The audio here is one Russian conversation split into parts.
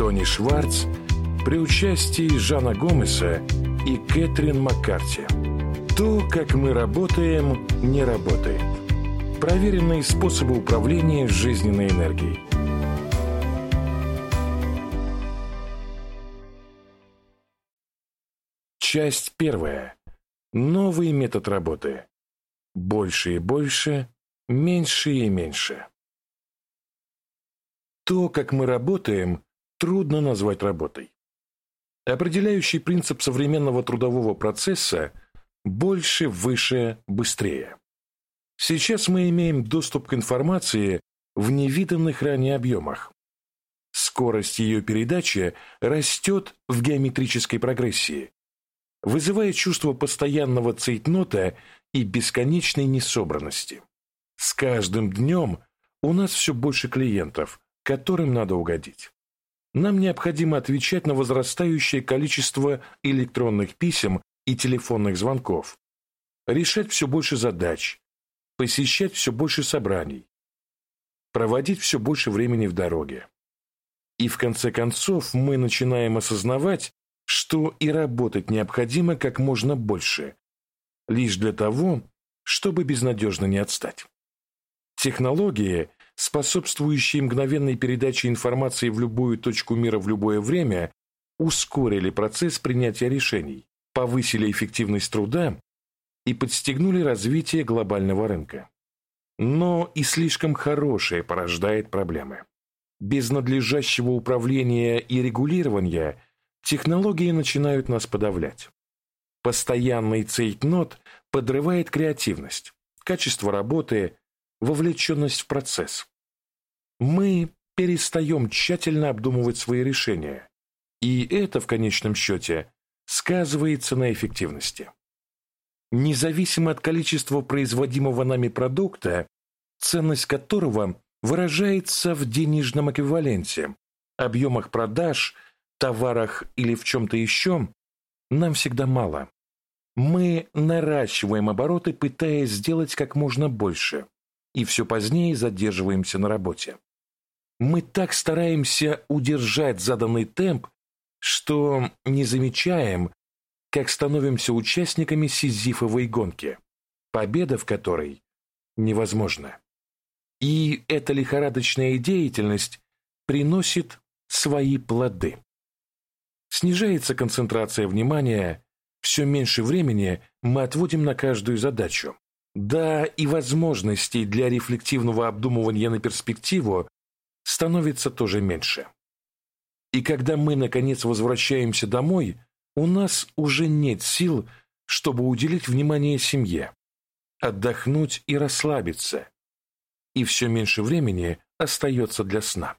Тони Шварц при участии Жана Гомеса и Кэтрин Маккарти. То, как мы работаем, не работает. Проверенные способы управления жизненной энергией. Часть первая. Новый метод работы. Больше и больше, меньше и меньше. То, как мы работаем, трудно назвать работой. Определяющий принцип современного трудового процесса – больше, выше, быстрее. Сейчас мы имеем доступ к информации в невиданных ранее объемах. Скорость ее передачи растет в геометрической прогрессии, вызывая чувство постоянного цейтнота и бесконечной несобранности. С каждым днем у нас все больше клиентов, которым надо угодить. Нам необходимо отвечать на возрастающее количество электронных писем и телефонных звонков, решать все больше задач, посещать все больше собраний, проводить все больше времени в дороге. И в конце концов мы начинаем осознавать, что и работать необходимо как можно больше, лишь для того, чтобы безнадежно не отстать. Технологии способствующие мгновенной передаче информации в любую точку мира в любое время, ускорили процесс принятия решений, повысили эффективность труда и подстегнули развитие глобального рынка. Но и слишком хорошее порождает проблемы. Без надлежащего управления и регулирования технологии начинают нас подавлять. Постоянный цейтнот подрывает креативность, качество работы, вовлеченность в процесс мы перестаем тщательно обдумывать свои решения, и это в конечном счете сказывается на эффективности. Независимо от количества производимого нами продукта, ценность которого выражается в денежном эквиваленте, объемах продаж, товарах или в чем-то еще, нам всегда мало. Мы наращиваем обороты, пытаясь сделать как можно больше, и все позднее задерживаемся на работе. Мы так стараемся удержать заданный темп, что не замечаем, как становимся участниками сизифовой гонки, победа в которой невозможна. И эта лихорадочная деятельность приносит свои плоды. Снижается концентрация внимания, все меньше времени мы отводим на каждую задачу. Да, и возможностей для рефлективного обдумывания на перспективу становится тоже меньше. И когда мы, наконец, возвращаемся домой, у нас уже нет сил, чтобы уделить внимание семье, отдохнуть и расслабиться, и все меньше времени остается для сна.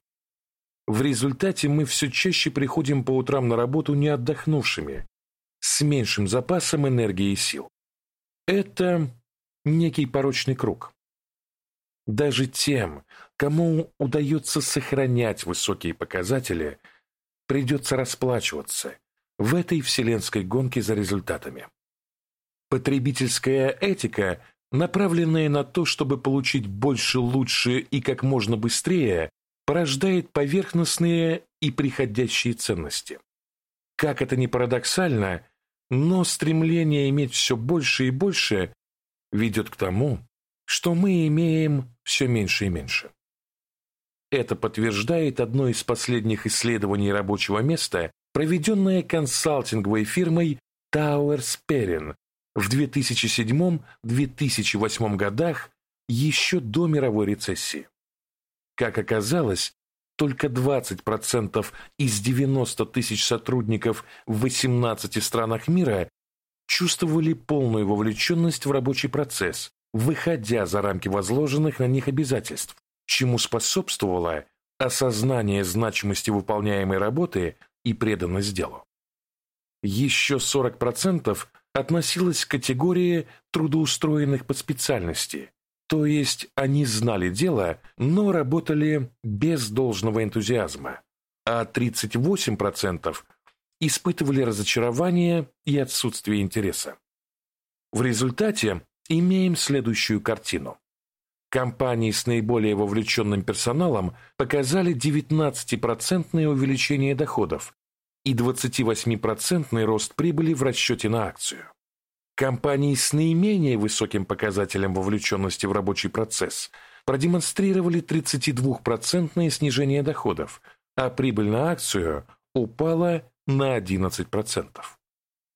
В результате мы все чаще приходим по утрам на работу не отдохнувшими, с меньшим запасом энергии и сил. Это некий порочный круг. Даже тем, кому удается сохранять высокие показатели, придется расплачиваться в этой вселенской гонке за результатами. Потребительская этика, направленная на то, чтобы получить больше, лучше и как можно быстрее, порождает поверхностные и приходящие ценности. Как это ни парадоксально, но стремление иметь все больше и больше ведет к тому, что мы имеем все меньше и меньше. Это подтверждает одно из последних исследований рабочего места, проведенное консалтинговой фирмой Towers Perrin в 2007-2008 годах еще до мировой рецессии. Как оказалось, только 20% из 90 тысяч сотрудников в 18 странах мира чувствовали полную вовлеченность в рабочий процесс, выходя за рамки возложенных на них обязательств, чему способствовало осознание значимости выполняемой работы и преданность делу. Еще 40% относилось к категории трудоустроенных по специальности, то есть они знали дело, но работали без должного энтузиазма, а 38% испытывали разочарование и отсутствие интереса. В результате имеем следующую картину. Компании с наиболее вовлеченным персоналом показали 19% увеличение доходов и 28% рост прибыли в расчете на акцию. Компании с наименее высоким показателем вовлеченности в рабочий процесс продемонстрировали 32% снижение доходов, а прибыль на акцию упала на 11%.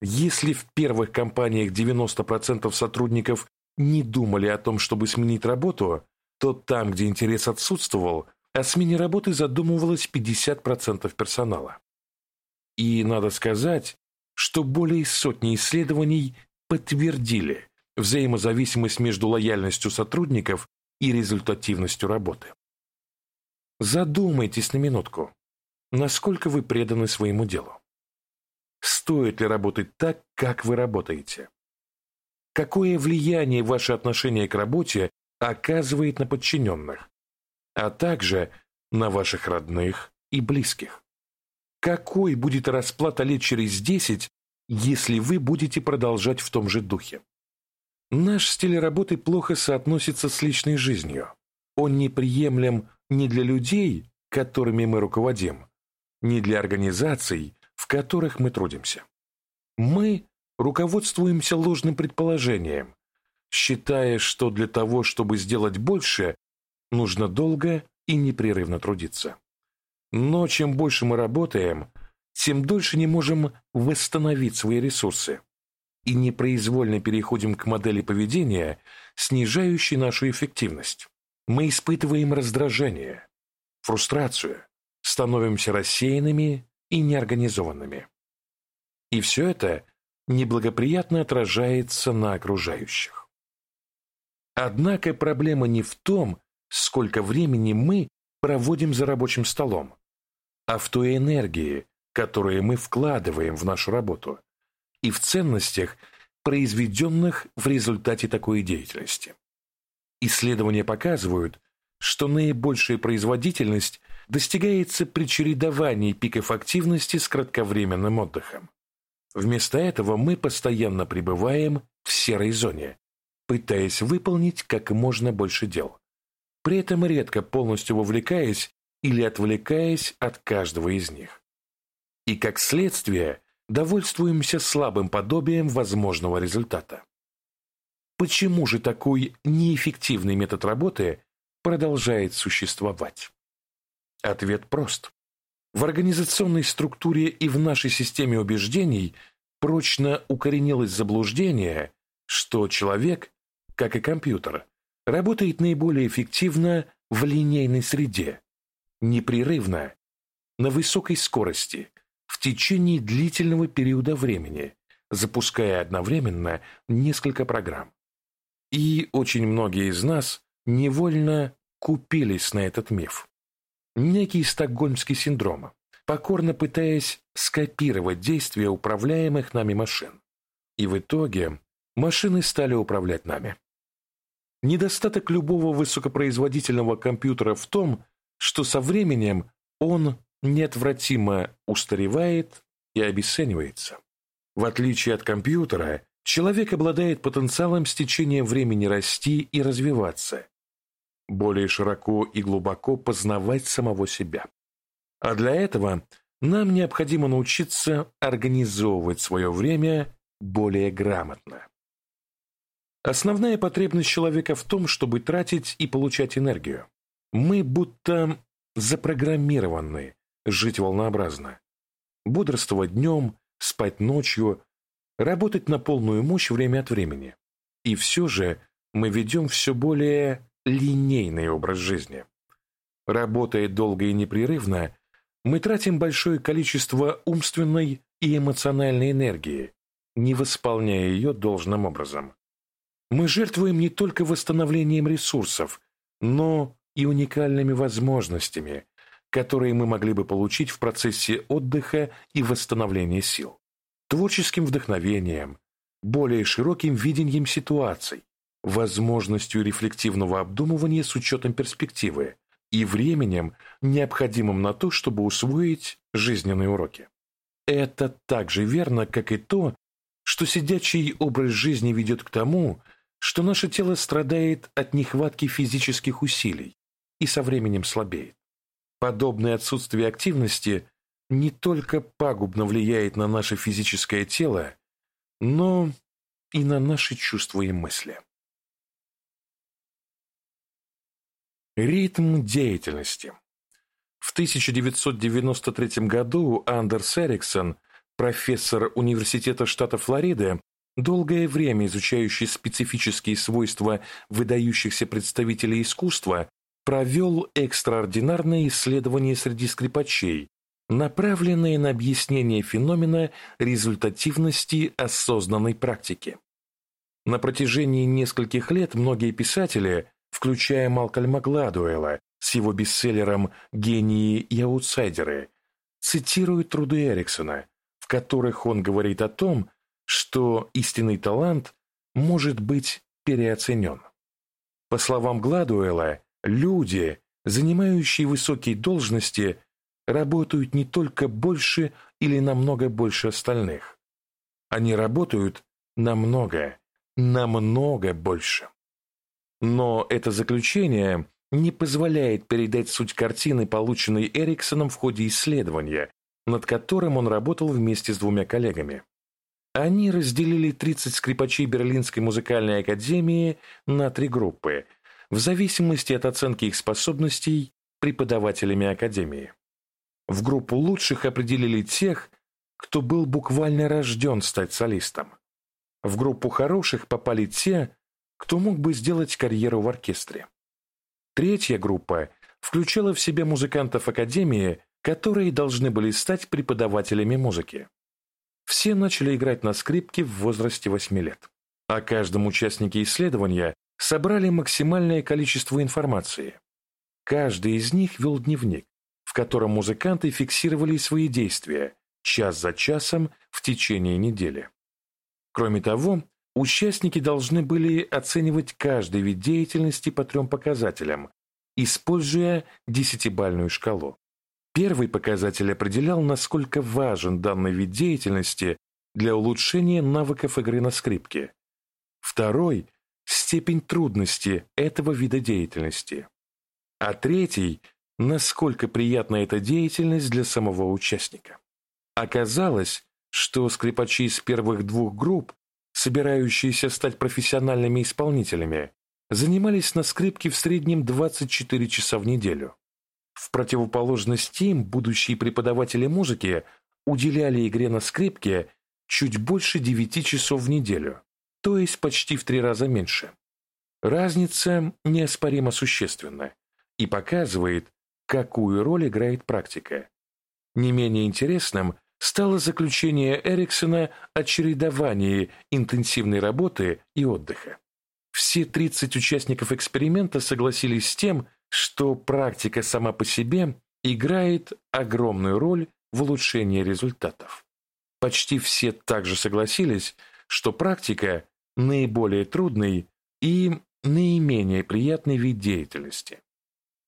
Если в первых компаниях 90% сотрудников не думали о том, чтобы сменить работу, то там, где интерес отсутствовал, о смене работы задумывалось 50% персонала. И надо сказать, что более сотни исследований подтвердили взаимозависимость между лояльностью сотрудников и результативностью работы. Задумайтесь на минутку, насколько вы преданы своему делу. Стоит ли работать так, как вы работаете? Какое влияние ваше отношение к работе оказывает на подчиненных, а также на ваших родных и близких? Какой будет расплата лет через десять, если вы будете продолжать в том же духе? Наш стиль работы плохо соотносится с личной жизнью. Он неприемлем ни для людей, которыми мы руководим, ни для организаций, в которых мы трудимся. Мы руководствуемся ложным предположением, считая, что для того, чтобы сделать больше, нужно долго и непрерывно трудиться. Но чем больше мы работаем, тем дольше не можем восстановить свои ресурсы и непроизвольно переходим к модели поведения, снижающей нашу эффективность. Мы испытываем раздражение, фрустрацию, становимся рассеянными и неорганизованными. И все это неблагоприятно отражается на окружающих. Однако проблема не в том, сколько времени мы проводим за рабочим столом, а в той энергии, которую мы вкладываем в нашу работу, и в ценностях, произведенных в результате такой деятельности. Исследования показывают, что наибольшая производительность достигается при чередовании пиков активности с кратковременным отдыхом. Вместо этого мы постоянно пребываем в серой зоне, пытаясь выполнить как можно больше дел, при этом редко полностью вовлекаясь или отвлекаясь от каждого из них. И как следствие довольствуемся слабым подобием возможного результата. Почему же такой неэффективный метод работы продолжает существовать? Ответ прост. В организационной структуре и в нашей системе убеждений прочно укоренилось заблуждение, что человек, как и компьютер, работает наиболее эффективно в линейной среде, непрерывно, на высокой скорости, в течение длительного периода времени, запуская одновременно несколько программ. И очень многие из нас невольно купились на этот миф некий стокгольмский синдром, покорно пытаясь скопировать действия управляемых нами машин. И в итоге машины стали управлять нами. Недостаток любого высокопроизводительного компьютера в том, что со временем он неотвратимо устаревает и обесценивается. В отличие от компьютера, человек обладает потенциалом с течением времени расти и развиваться, более широко и глубоко познавать самого себя. А для этого нам необходимо научиться организовывать свое время более грамотно. Основная потребность человека в том, чтобы тратить и получать энергию. Мы будто запрограммированы жить волнообразно. Бодрствовать днем, спать ночью, работать на полную мощь время от времени. И все же мы ведем все более линейный образ жизни. Работая долго и непрерывно, мы тратим большое количество умственной и эмоциональной энергии, не восполняя ее должным образом. Мы жертвуем не только восстановлением ресурсов, но и уникальными возможностями, которые мы могли бы получить в процессе отдыха и восстановления сил, творческим вдохновением, более широким видением ситуаций, возможностью рефлективного обдумывания с учетом перспективы и временем, необходимым на то, чтобы усвоить жизненные уроки. Это так же верно, как и то, что сидячий образ жизни ведет к тому, что наше тело страдает от нехватки физических усилий и со временем слабеет. Подобное отсутствие активности не только пагубно влияет на наше физическое тело, но и на наши чувства и мысли. Ритм деятельности В 1993 году Андерс Эриксон, профессор Университета штата Флорида, долгое время изучающий специфические свойства выдающихся представителей искусства, провел экстраординарные исследования среди скрипачей, направленные на объяснение феномена результативности осознанной практики. На протяжении нескольких лет многие писатели, включая Малкольма Гладуэлла с его бестселлером «Гении и аутсайдеры», цитируют труды Эриксона, в которых он говорит о том, что истинный талант может быть переоценен. По словам Гладуэлла, люди, занимающие высокие должности, работают не только больше или намного больше остальных. Они работают намного, намного больше. Но это заключение не позволяет передать суть картины, полученной Эриксоном в ходе исследования, над которым он работал вместе с двумя коллегами. Они разделили 30 скрипачей Берлинской музыкальной академии на три группы, в зависимости от оценки их способностей преподавателями академии. В группу лучших определили тех, кто был буквально рожден стать солистом. В группу хороших попали те, кто мог бы сделать карьеру в оркестре. Третья группа включала в себя музыкантов Академии, которые должны были стать преподавателями музыки. Все начали играть на скрипке в возрасте 8 лет. О каждом участнике исследования собрали максимальное количество информации. Каждый из них вел дневник, в котором музыканты фиксировали свои действия час за часом в течение недели. Кроме того, участники должны были оценивать каждый вид деятельности по трем показателям, используя десятибальную шкалу. Первый показатель определял, насколько важен данный вид деятельности для улучшения навыков игры на скрипке. Второй – степень трудности этого вида деятельности. А третий – насколько приятна эта деятельность для самого участника. Оказалось, что скрипачи из первых двух групп, собирающиеся стать профессиональными исполнителями, занимались на скрипке в среднем 24 часа в неделю. В противоположность им будущие преподаватели музыки уделяли игре на скрипке чуть больше 9 часов в неделю, то есть почти в три раза меньше. Разница неоспоримо существенна и показывает, какую роль играет практика. Не менее интересным стало заключение Эриксона о чередовании интенсивной работы и отдыха. Все 30 участников эксперимента согласились с тем, что практика сама по себе играет огромную роль в улучшении результатов. Почти все также согласились, что практика – наиболее трудный и наименее приятный вид деятельности.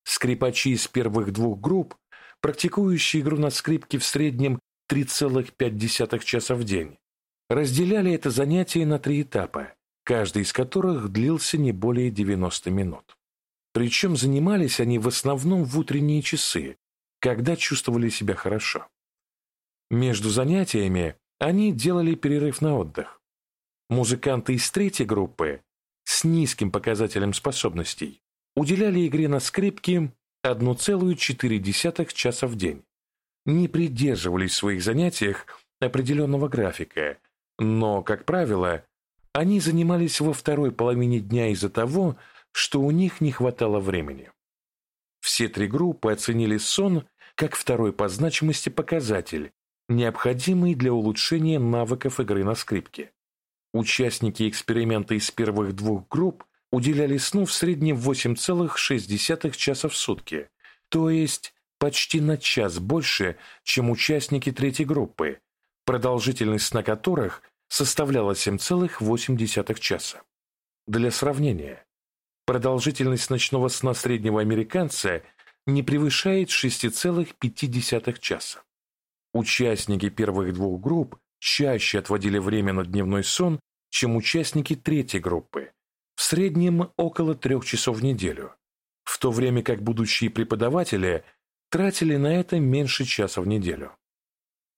Скрипачи из первых двух групп, практикующие игру на скрипке в среднем 3,5 часа в день, разделяли это занятие на три этапа, каждый из которых длился не более 90 минут. Причем занимались они в основном в утренние часы, когда чувствовали себя хорошо. Между занятиями они делали перерыв на отдых. Музыканты из третьей группы с низким показателем способностей уделяли игре на скрипке 1,4 часа в день, не придерживались в своих занятиях определенного графика, но, как правило, они занимались во второй половине дня из-за того, что у них не хватало времени. Все три группы оценили сон как второй по значимости показатель, необходимый для улучшения навыков игры на скрипке. Участники эксперимента из первых двух групп уделяли сну в среднем 8,6 часа в сутки, то есть почти на час больше, чем участники третьей группы, продолжительность сна которых составляла 7,8 часа. Для сравнения, продолжительность ночного сна среднего американца не превышает 6,5 часа. Участники первых двух групп чаще отводили время на дневной сон, чем участники третьей группы, в среднем около трех часов в неделю, в то время как будущие преподаватели тратили на это меньше часа в неделю.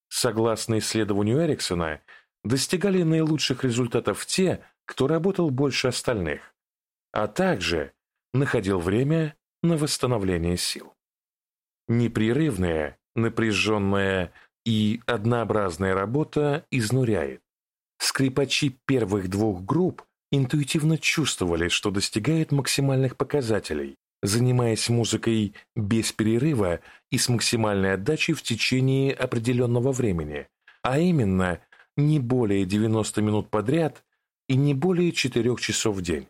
Согласно исследованию Эриксона, достигали наилучших результатов те, кто работал больше остальных, а также находил время на восстановление сил. Непрерывная, напряженная и однообразная работа изнуряет. Скрипачи первых двух групп интуитивно чувствовали, что достигают максимальных показателей, занимаясь музыкой без перерыва и с максимальной отдачей в течение определенного времени, а именно не более 90 минут подряд и не более 4 часов в день.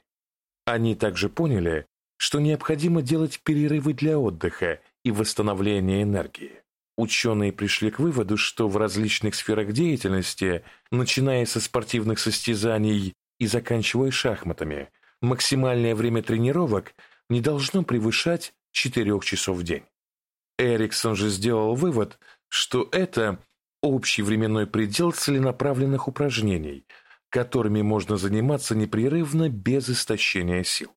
Они также поняли, что необходимо делать перерывы для отдыха и восстановления энергии. Ученые пришли к выводу, что в различных сферах деятельности, начиная со спортивных состязаний и заканчивая шахматами, максимальное время тренировок не должно превышать 4 часов в день. Эриксон же сделал вывод, что это общий временной предел целенаправленных упражнений, которыми можно заниматься непрерывно без истощения сил.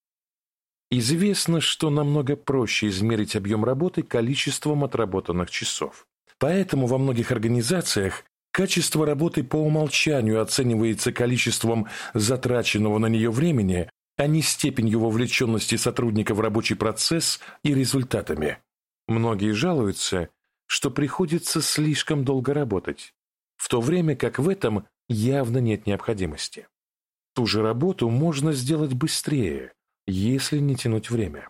Известно, что намного проще измерить объем работы количеством отработанных часов. Поэтому во многих организациях качество работы по умолчанию оценивается количеством затраченного на нее времени, а не степенью вовлеченности сотрудника в рабочий процесс и результатами. Многие жалуются, что приходится слишком долго работать, в то время как в этом явно нет необходимости. Ту же работу можно сделать быстрее, если не тянуть время.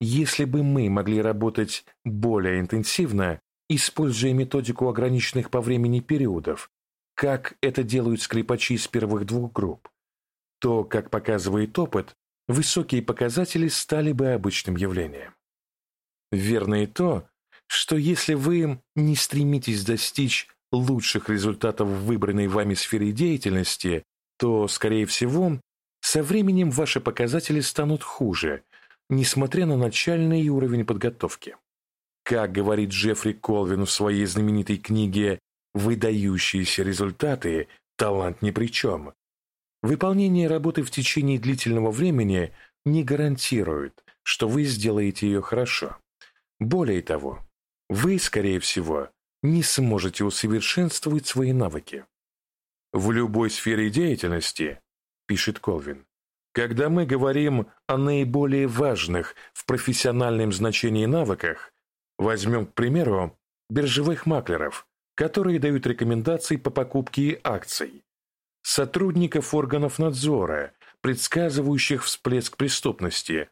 Если бы мы могли работать более интенсивно, используя методику ограниченных по времени периодов, как это делают скрипачи из первых двух групп, то, как показывает опыт, высокие показатели стали бы обычным явлением. Верно и то, что если вы не стремитесь достичь лучших результатов в выбранной вами сфере деятельности, то, скорее всего, со временем ваши показатели станут хуже, несмотря на начальный уровень подготовки. Как говорит Джеффри Колвин в своей знаменитой книге «Выдающиеся результаты. Талант ни при чем», выполнение работы в течение длительного времени не гарантирует, что вы сделаете ее хорошо. Более того, вы, скорее всего, не сможете усовершенствовать свои навыки. В любой сфере деятельности пишет Колвин. Когда мы говорим о наиболее важных в профессиональном значении навыках, возьмем, к примеру, биржевых маклеров, которые дают рекомендации по покупке акций, сотрудников органов надзора, предсказывающих всплеск преступности,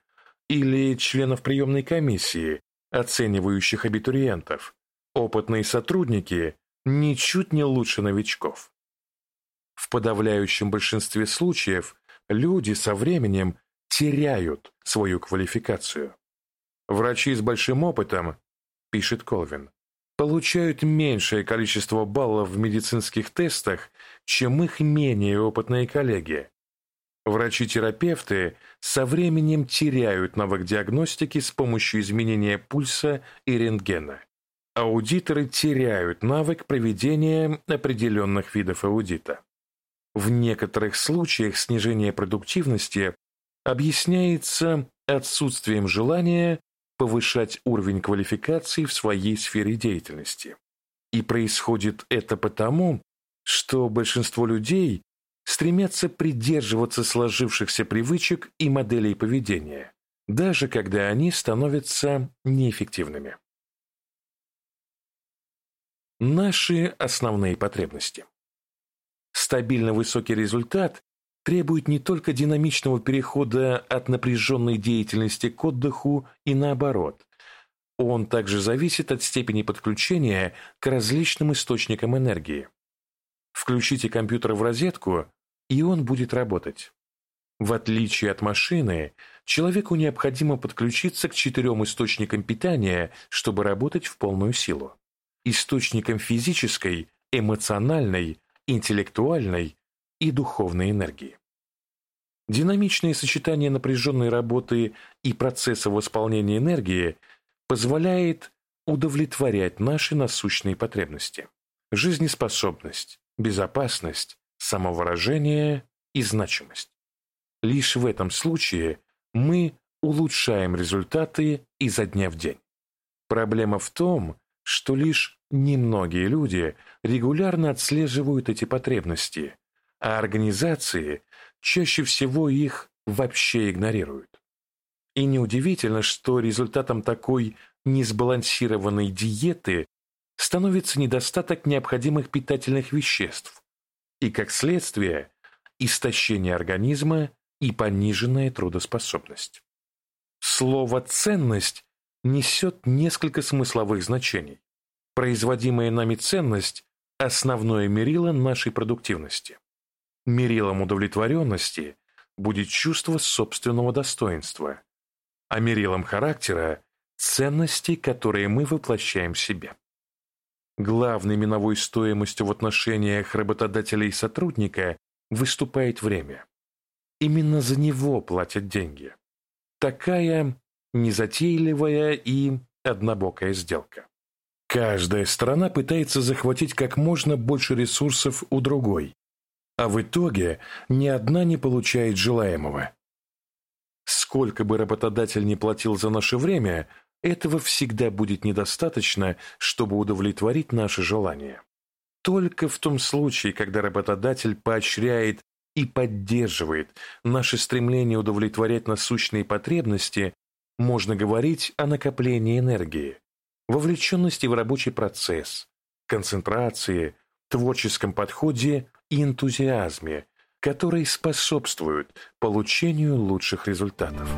или членов приемной комиссии, оценивающих абитуриентов, опытные сотрудники ничуть не лучше новичков. В подавляющем большинстве случаев люди со временем теряют свою квалификацию. Врачи с большим опытом, пишет Колвин, получают меньшее количество баллов в медицинских тестах, чем их менее опытные коллеги. Врачи-терапевты со временем теряют навык диагностики с помощью изменения пульса и рентгена. Аудиторы теряют навык проведения определенных видов аудита. В некоторых случаях снижение продуктивности объясняется отсутствием желания повышать уровень квалификации в своей сфере деятельности. И происходит это потому, что большинство людей стремятся придерживаться сложившихся привычек и моделей поведения, даже когда они становятся неэффективными. Наши основные потребности – Стабильно высокий результат требует не только динамичного перехода от напряженной деятельности к отдыху и наоборот. Он также зависит от степени подключения к различным источникам энергии. Включите компьютер в розетку, и он будет работать. В отличие от машины, человеку необходимо подключиться к четырем источникам питания, чтобы работать в полную силу. Источникам физической, эмоциональной, интеллектуальной и духовной энергии. Динамичное сочетание напряженной работы и процесса восполнения энергии позволяет удовлетворять наши насущные потребности – жизнеспособность, безопасность, самовыражение и значимость. Лишь в этом случае мы улучшаем результаты изо дня в день. Проблема в том, что лишь немногие люди регулярно отслеживают эти потребности, а организации чаще всего их вообще игнорируют. И неудивительно, что результатом такой несбалансированной диеты становится недостаток необходимых питательных веществ и, как следствие, истощение организма и пониженная трудоспособность. Слово «ценность» несет несколько смысловых значений. Производимая нами ценность – основное мерило нашей продуктивности. Мерилом удовлетворенности будет чувство собственного достоинства, а мерилом характера – ценности, которые мы воплощаем в себе. Главной миновой стоимостью в отношениях работодателя и сотрудника выступает время. Именно за него платят деньги. Такая незатейливая и однобокая сделка. Каждая страна пытается захватить как можно больше ресурсов у другой, а в итоге ни одна не получает желаемого. Сколько бы работодатель ни платил за наше время, этого всегда будет недостаточно, чтобы удовлетворить наши желания. Только в том случае, когда работодатель поощряет и поддерживает наше стремление удовлетворять насущные потребности, можно говорить о накоплении энергии, вовлеченности в рабочий процесс, концентрации, творческом подходе и энтузиазме, которые способствуют получению лучших результатов.